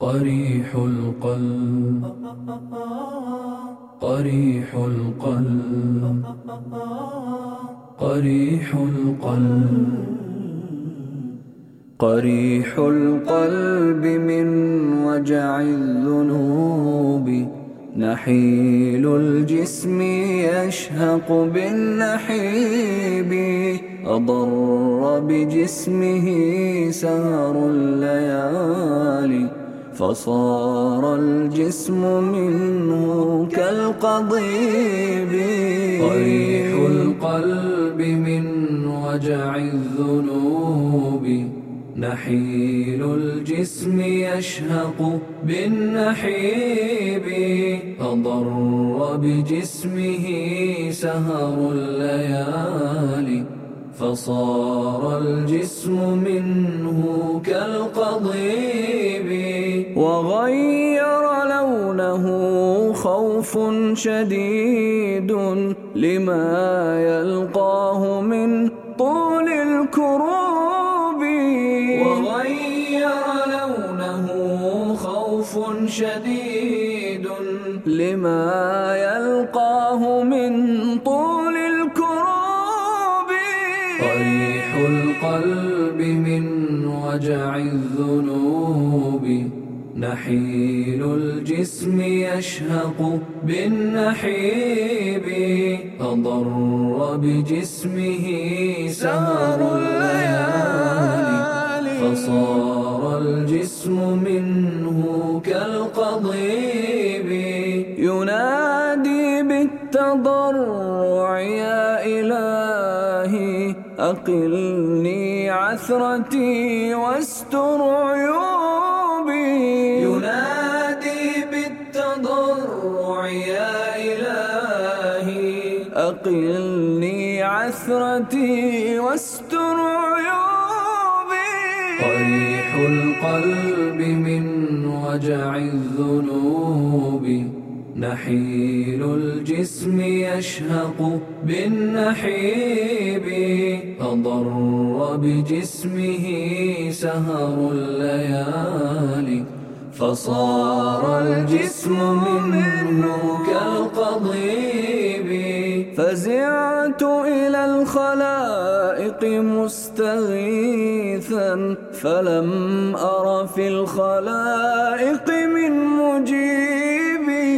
قريح القلب. قريح القلب. قريح القلب. قريح القلب من وجع الذنوب. نحيل الجسم يشهق بالنحيب. أضر بجسمه سهر الليالي. فصار الجسم منه كالقضيب. قريح القلب من وجع الذنوب. نحيل الجسم يشهق بالنحيب. أضر بجسمه سهر الليالي. فصار الجسم منه كالقضيب. وغير لونه خوف شديد لما يلقاه من طول الكروب. وغير لونه خوف شديد لما يلقاه من طول الكروب. قريح القلب من وجع الذنوب. نحيل الجسم يشهق بالنحيب أضر بجسمه سهر الليالي فصار الجسم منه كالقضيب. ينادي بالتضرع يا إلهي أقلني عثرتي واستر عيوبي أقلني عثرتي واستر عيوبي. قريح القلب من وجع الذنوب. نحيل الجسم يشهق بالنحيب. أضر بجسمه سهر الليالي. فصار الجسم منه كالقضيب. فزعت إلى الخلائق مستغيثا فلم أر في الخلائق من مجيبي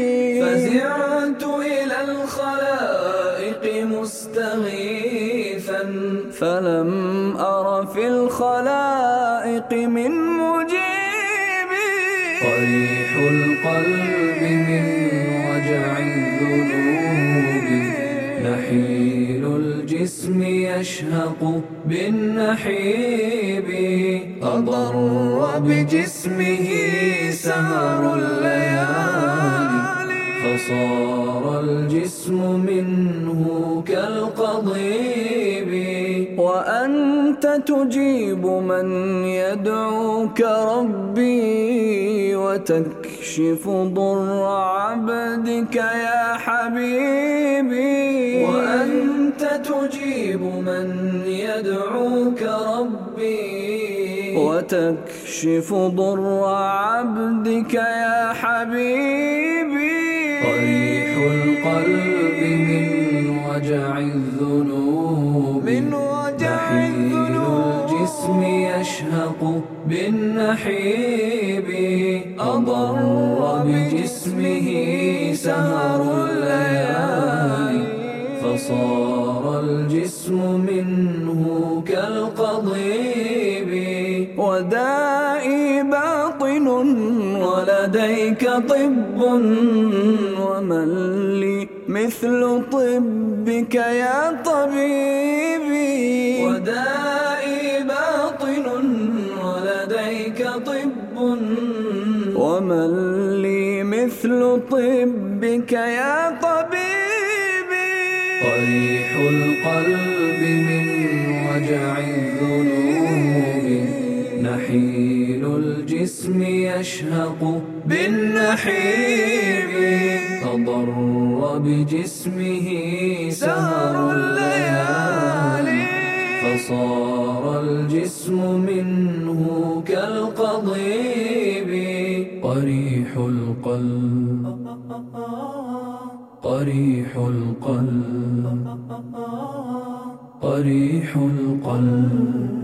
فزعت إلى الخلائق مستغيثا فلم أر في الخلائق قريح القلب من وجع الذنوب. نحيل الجسم يشهق بالنحيب. أضر بجسمه سهر الليالي. فصار الجسم منه كالقضيب. وأنت تجيب من يدعوك ربي. وتكشف ضر عبدك يا حبيبي. وأنت تجيب من يدعوك ربي. وتكشف ضر عبدك يا حبيبي. قريح القلب من وجع الذنوب. بالنحيب أضر بجسمه سهر الليالي فصار الجسم منه كالقضيب. ودائي باطن ولديك طب ومن لي مثل طبك يا طبيبي. ودائي ومن لي مثل طبك يا طبيبي. قريح القلب من وجع الذنوب. نحيل الجسم يشهق بالنحيب. أضر بجسمه سهر الليالي. فصار الجسم منه كالقضيب. قريح القلب. قريح القلب. قريح القلب.